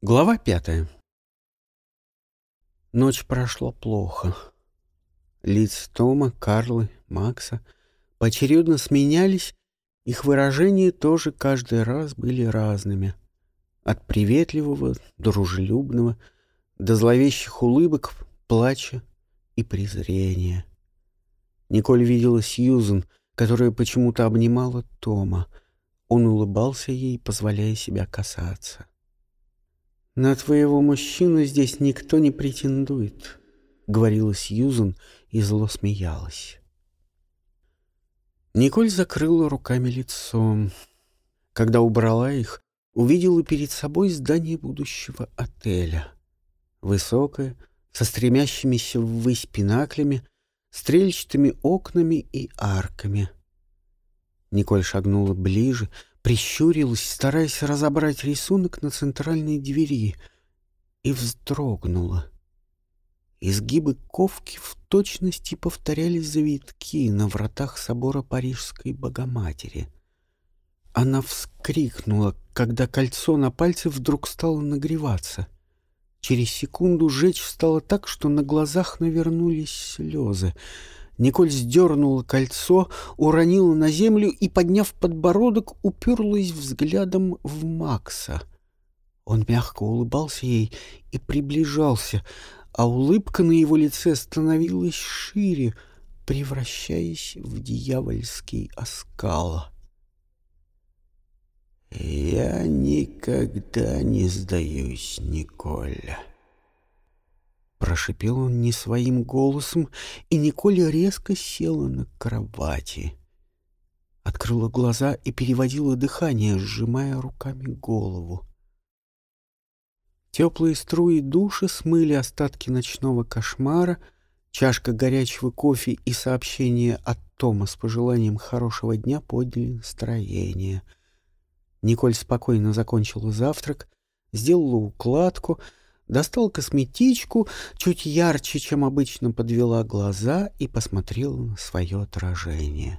Глава пятая. Ночь прошла плохо. Лица Тома, Карлы, Макса поочередно сменялись, их выражения тоже каждый раз были разными. От приветливого, дружелюбного до зловещих улыбок, плача и презрения. Николь видела Сьюзен, которая почему-то обнимала Тома. Он улыбался ей, позволяя себя касаться. «На твоего мужчину здесь никто не претендует», — говорила Сьюзан и зло смеялась. Николь закрыла руками лицо. Когда убрала их, увидела перед собой здание будущего отеля. Высокое, со стремящимися ввысь пинаклями, стрельчатыми окнами и арками. Николь шагнула ближе — прищурилась, стараясь разобрать рисунок на центральной двери, и вздрогнула. Изгибы ковки в точности повторяли завитки на вратах собора Парижской Богоматери. Она вскрикнула, когда кольцо на пальце вдруг стало нагреваться. Через секунду жечь стало так, что на глазах навернулись слезы — Николь сдернула кольцо, уронила на землю и, подняв подбородок, уперлась взглядом в Макса. Он мягко улыбался ей и приближался, а улыбка на его лице становилась шире, превращаясь в дьявольский оскал. «Я никогда не сдаюсь, Николя», Прошипел он не своим голосом, и Николя резко села на кровати. Открыла глаза и переводила дыхание, сжимая руками голову. Теплые струи души смыли остатки ночного кошмара, чашка горячего кофе и сообщение от Тома с пожеланием хорошего дня подняли настроение. Николь спокойно закончила завтрак, сделала укладку — достала косметичку, чуть ярче, чем обычно подвела глаза и посмотрела на свое отражение.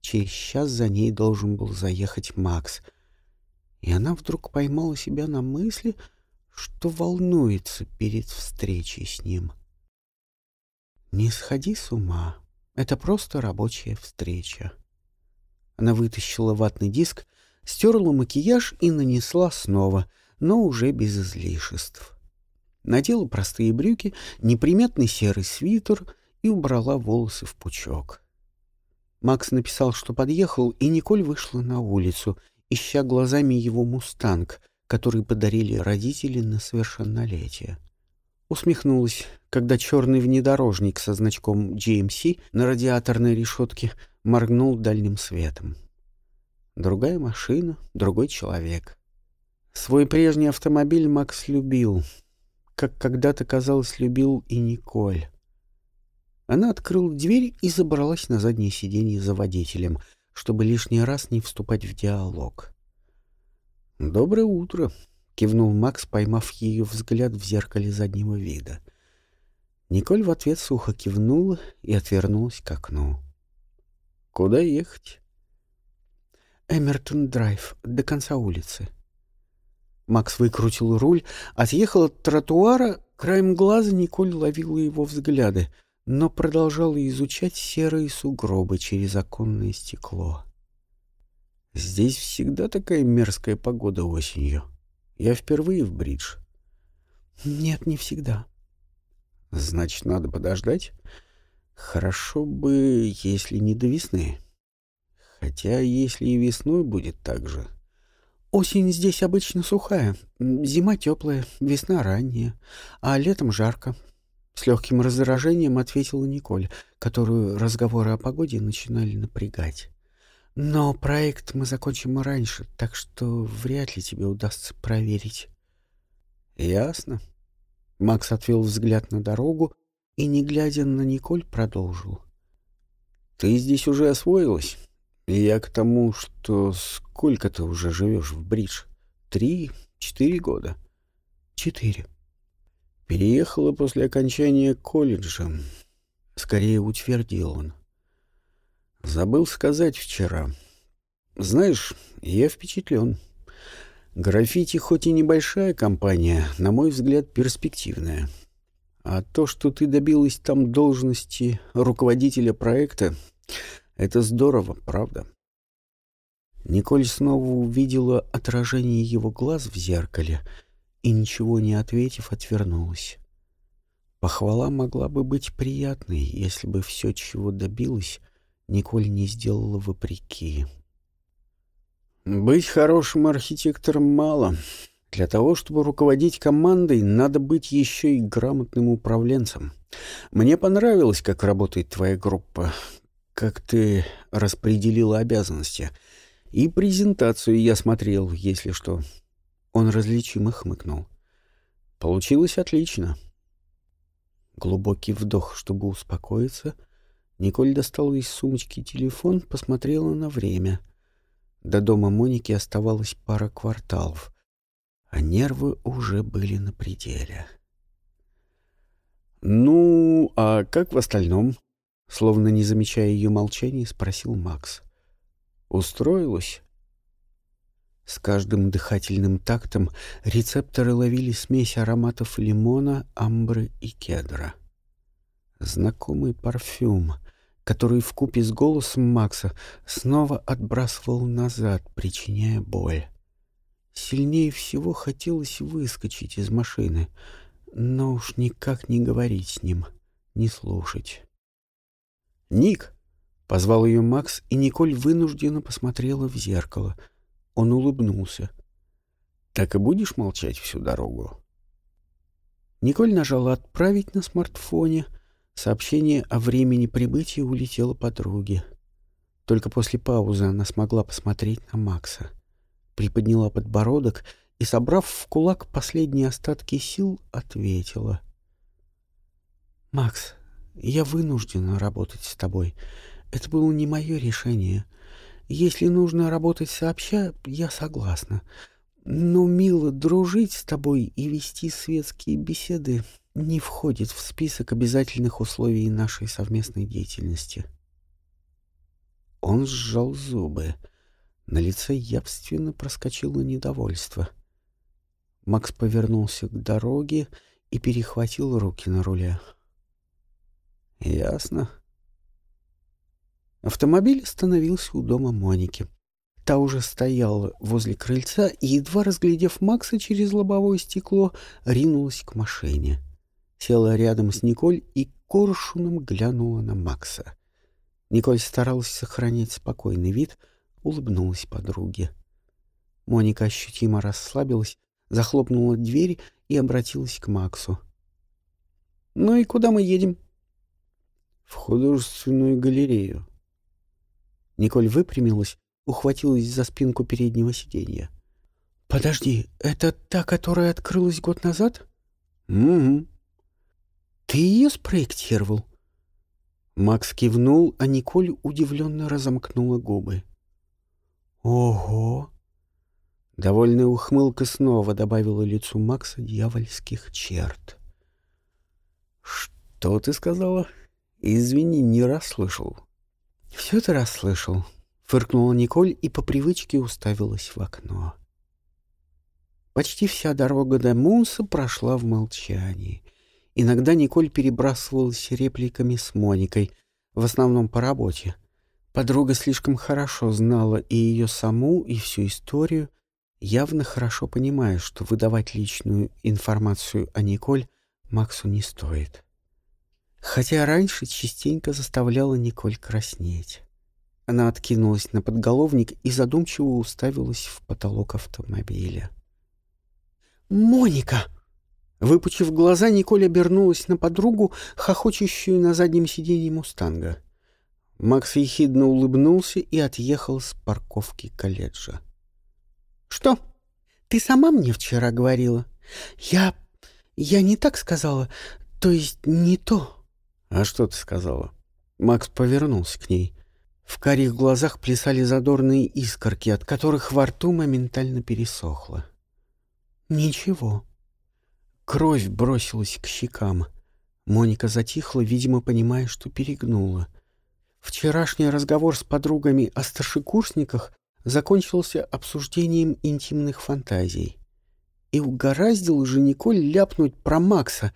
Через час за ней должен был заехать Макс, и она вдруг поймала себя на мысли, что волнуется перед встречей с ним. «Не сходи с ума, это просто рабочая встреча». Она вытащила ватный диск, стерла макияж и нанесла снова — но уже без излишеств. Надела простые брюки, неприметный серый свитер и убрала волосы в пучок. Макс написал, что подъехал, и Николь вышла на улицу, ища глазами его «Мустанг», который подарили родители на совершеннолетие. Усмехнулась, когда черный внедорожник со значком GMC на радиаторной решетке моргнул дальним светом. Другая машина, другой человек. Свой прежний автомобиль Макс любил, как когда-то, казалось, любил и Николь. Она открыла дверь и забралась на заднее сиденье за водителем, чтобы лишний раз не вступать в диалог. «Доброе утро», — кивнул Макс, поймав ее взгляд в зеркале заднего вида. Николь в ответ сухо кивнула и отвернулась к окну. «Куда ехать?» «Эмертон-драйв, до конца улицы», Макс выкрутил руль, отъехал от тротуара, краем глаза Николь ловила его взгляды, но продолжала изучать серые сугробы через оконное стекло. «Здесь всегда такая мерзкая погода осенью. Я впервые в бридж». «Нет, не всегда». «Значит, надо подождать? Хорошо бы, если не до весны. Хотя, если и весной будет так же...» Осень здесь обычно сухая, зима теплая, весна ранняя, а летом жарко. С легким раздражением ответила Николь, которую разговоры о погоде начинали напрягать. Но проект мы закончим раньше, так что вряд ли тебе удастся проверить. Ясно. Макс отвел взгляд на дорогу и, не глядя на Николь, продолжил. Ты здесь уже освоилась? Я к тому, что сколько ты уже живешь в Бридж? Три, четыре года? Четыре. Переехала после окончания колледжа. Скорее утвердил он. Забыл сказать вчера. Знаешь, я впечатлен. Граффити хоть и небольшая компания, на мой взгляд, перспективная. А то, что ты добилась там должности руководителя проекта, это здорово, правда? Николь снова увидела отражение его глаз в зеркале и, ничего не ответив, отвернулась. Похвала могла бы быть приятной, если бы все, чего добилась, Николь не сделала вопреки. Быть хорошим архитектором мало. Для того, чтобы руководить командой, надо быть еще и грамотным управленцем. Мне понравилось, как работает твоя группа, как ты распределила обязанности. И презентацию я смотрел, если что. Он различимо хмыкнул. Получилось отлично. Глубокий вдох, чтобы успокоиться. Николь достала из сумочки телефон, посмотрела на время — до дома Моники оставалось пара кварталов, а нервы уже были на пределе. «Ну, а как в остальном?» Словно не замечая ее молчания, спросил Макс. «Устроилась?» С каждым дыхательным тактом рецепторы ловили смесь ароматов лимона, амбры и кедра. Знакомый парфюм — который в купе с голосом Макса снова отбрасывал назад, причиняя боль. Сильнее всего хотелось выскочить из машины, но уж никак не говорить с ним, не слушать. «Ник!» — позвал ее Макс, и Николь вынужденно посмотрела в зеркало. Он улыбнулся. «Так и будешь молчать всю дорогу?» Николь нажала «Отправить» на смартфоне — Сообщение о времени прибытия улетело подруге. Только после паузы она смогла посмотреть на Макса. Приподняла подбородок и, собрав в кулак последние остатки сил, ответила. «Макс, я вынуждена работать с тобой. Это было не мое решение. Если нужно работать сообща, я согласна. Но мило дружить с тобой и вести светские беседы не входит в список обязательных условий нашей совместной деятельности. Он сжал зубы. На лице явственно проскочило недовольство. Макс повернулся к дороге и перехватил руки на руле. «Ясно». Автомобиль остановился у дома Моники. Та уже стояла возле крыльца и, едва разглядев Макса через лобовое стекло, ринулась к машине села рядом с Николь и коршуном глянула на Макса. Николь старалась сохранить спокойный вид, улыбнулась подруге. Моника ощутимо расслабилась, захлопнула дверь и обратилась к Максу. «Ну и куда мы едем?» «В художественную галерею». Николь выпрямилась, ухватилась за спинку переднего сиденья. «Подожди, это та, которая открылась год назад?» «Угу», ты ее спроектировал? Макс кивнул, а Николь удивленно разомкнула губы. Ого! Довольная ухмылка снова добавила лицу Макса дьявольских черт. Что ты сказала? Извини, не расслышал. Все ты расслышал, фыркнула Николь и по привычке уставилась в окно. Почти вся дорога до Мунса прошла в молчании. Иногда Николь перебрасывалась репликами с Моникой, в основном по работе. Подруга слишком хорошо знала и ее саму, и всю историю, явно хорошо понимая, что выдавать личную информацию о Николь Максу не стоит. Хотя раньше частенько заставляла Николь краснеть. Она откинулась на подголовник и задумчиво уставилась в потолок автомобиля. «Моника!» Выпучив глаза, Николь обернулась на подругу, хохочущую на заднем сиденье «Мустанга». Макс ехидно улыбнулся и отъехал с парковки колледжа. «Что? Ты сама мне вчера говорила?» «Я... я не так сказала, то есть не то». «А что ты сказала?» Макс повернулся к ней. В карих глазах плясали задорные искорки, от которых во рту моментально пересохло. «Ничего», Кровь бросилась к щекам. Моника затихла, видимо, понимая, что перегнула. Вчерашний разговор с подругами о старшекурсниках закончился обсуждением интимных фантазий. И угораздил же Николь ляпнуть про Макса,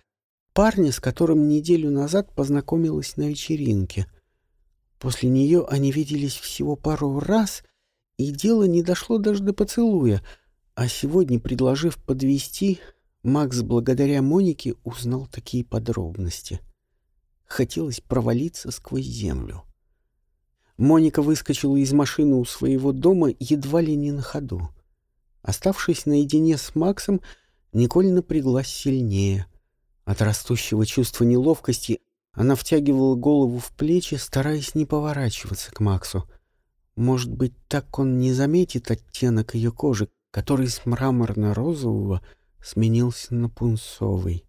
парня, с которым неделю назад познакомилась на вечеринке. После нее они виделись всего пару раз, и дело не дошло даже до поцелуя, а сегодня, предложив подвести, Макс благодаря Монике узнал такие подробности. Хотелось провалиться сквозь землю. Моника выскочила из машины у своего дома едва ли не на ходу. Оставшись наедине с Максом, Николь напряглась сильнее. От растущего чувства неловкости она втягивала голову в плечи, стараясь не поворачиваться к Максу. Может быть, так он не заметит оттенок ее кожи, который с мраморно-розового сменился на пунцовый.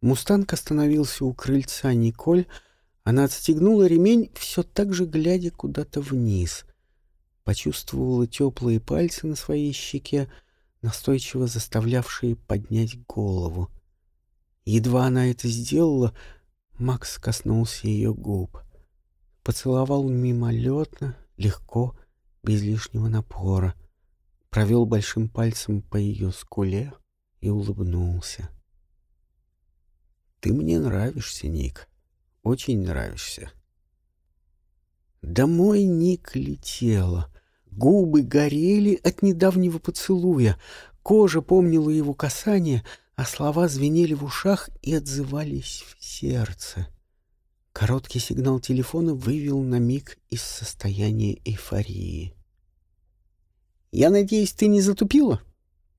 Мустанг остановился у крыльца Николь, она отстегнула ремень, все так же глядя куда-то вниз. Почувствовала теплые пальцы на своей щеке, настойчиво заставлявшие поднять голову. Едва она это сделала, Макс коснулся ее губ. Поцеловал мимолетно, легко, без лишнего напора. Провел большим пальцем по ее скуле и улыбнулся. «Ты мне нравишься, Ник», очень нравишься. Домой Ник летела. Губы горели от недавнего поцелуя. Кожа помнила его касание, а слова звенели в ушах и отзывались в сердце. Короткий сигнал телефона вывел на миг из состояния эйфории. «Я надеюсь, ты не затупила?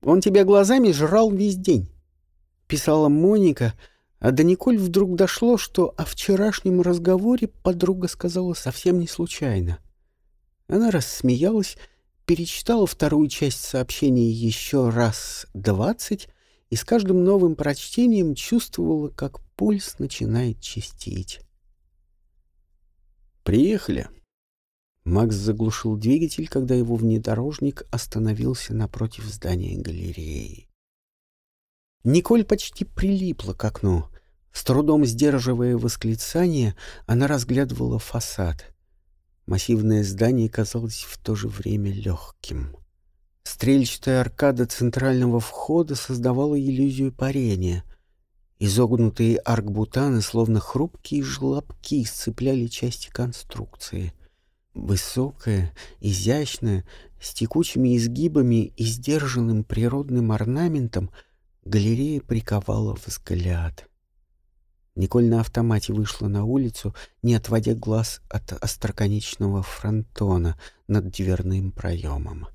Он тебя глазами жрал весь день», — писала Моника, — а до Николь вдруг дошло, что о вчерашнем разговоре подруга сказала совсем не случайно. Она рассмеялась, перечитала вторую часть сообщения еще раз двадцать и с каждым новым прочтением чувствовала, как пульс начинает чистить. «Приехали». Макс заглушил двигатель, когда его внедорожник остановился напротив здания галереи. Николь почти прилипла к окну. С трудом сдерживая восклицание, она разглядывала фасад. Массивное здание казалось в то же время легким. Стрельчатая аркада центрального входа создавала иллюзию парения. Изогнутые аркбутаны, словно хрупкие желобки, сцепляли части конструкции. Высокая, изящная, с текучими изгибами и сдержанным природным орнаментом — Галерея приковала взгляд. Николь на автомате вышла на улицу, не отводя глаз от остроконечного фронтона над дверным проемом.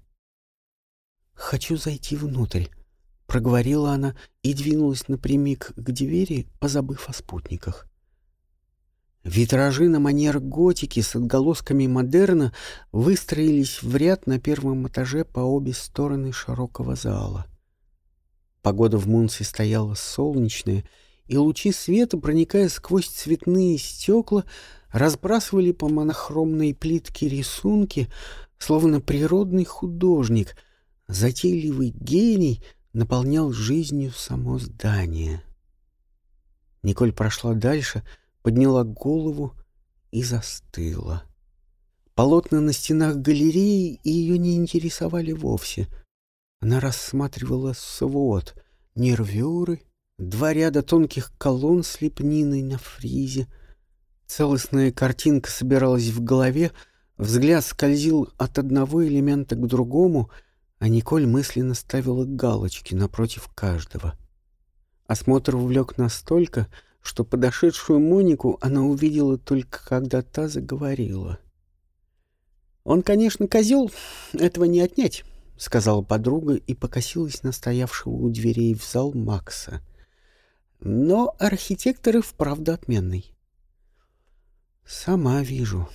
«Хочу зайти внутрь», — проговорила она и двинулась напрямик к двери, позабыв о спутниках. Витражи на манер готики с отголосками модерна выстроились в ряд на первом этаже по обе стороны широкого зала. Погода в Мунсе стояла солнечная, и лучи света, проникая сквозь цветные стекла, разбрасывали по монохромной плитке рисунки, словно природный художник, затейливый гений наполнял жизнью само здание. Николь прошла дальше, подняла голову и застыла. Полотна на стенах галереи ее не интересовали вовсе — она рассматривала свод, нервюры, два ряда тонких колонн с лепниной на фризе. Целостная картинка собиралась в голове, взгляд скользил от одного элемента к другому, а Николь мысленно ставила галочки напротив каждого. Осмотр увлек настолько, что подошедшую Монику она увидела только когда та заговорила. «Он, конечно, козел, этого не отнять. — сказала подруга и покосилась на стоявшего у дверей в зал Макса. «Но архитектор и вправду отменный». «Сама вижу».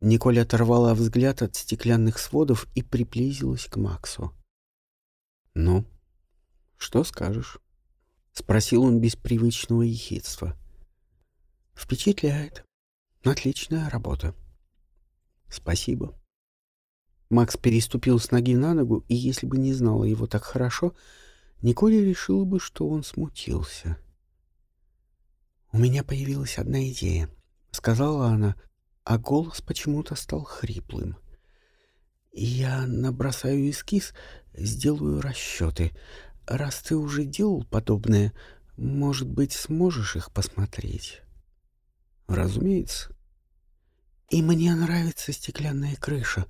Николь оторвала взгляд от стеклянных сводов и приблизилась к Максу. «Ну, что скажешь?» — спросил он без привычного ехидства. «Впечатляет. Отличная работа». «Спасибо». Макс переступил с ноги на ногу, и если бы не знала его так хорошо, Николя решила бы, что он смутился. «У меня появилась одна идея», — сказала она, а голос почему-то стал хриплым. Я набросаю эскиз, сделаю расчеты. Раз ты уже делал подобное, может быть, сможешь их посмотреть? Разумеется. И мне нравится стеклянная крыша.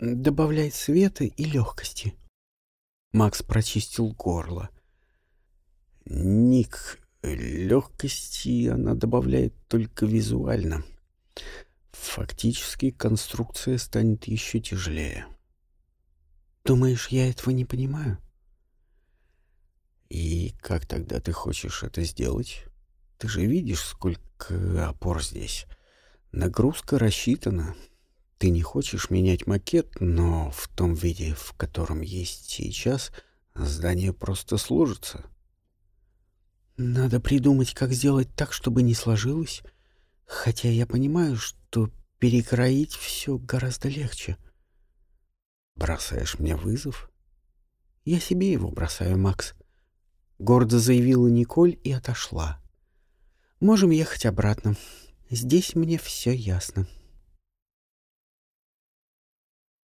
Добавляет света и легкости. Макс прочистил горло. Ник, легкости она добавляет только визуально. Фактически конструкция станет еще тяжелее. Думаешь, я этого не понимаю? И как тогда ты хочешь это сделать? Ты же видишь, сколько опор здесь. Нагрузка рассчитана. Ты не хочешь менять макет, но в том виде, в котором есть сейчас, здание просто сложится. Надо придумать, как сделать так, чтобы не сложилось. Хотя я понимаю, что перекроить все гораздо легче. Бросаешь мне вызов? Я себе его бросаю, Макс. Гордо заявила Николь и отошла. Можем ехать обратно. Здесь мне все ясно.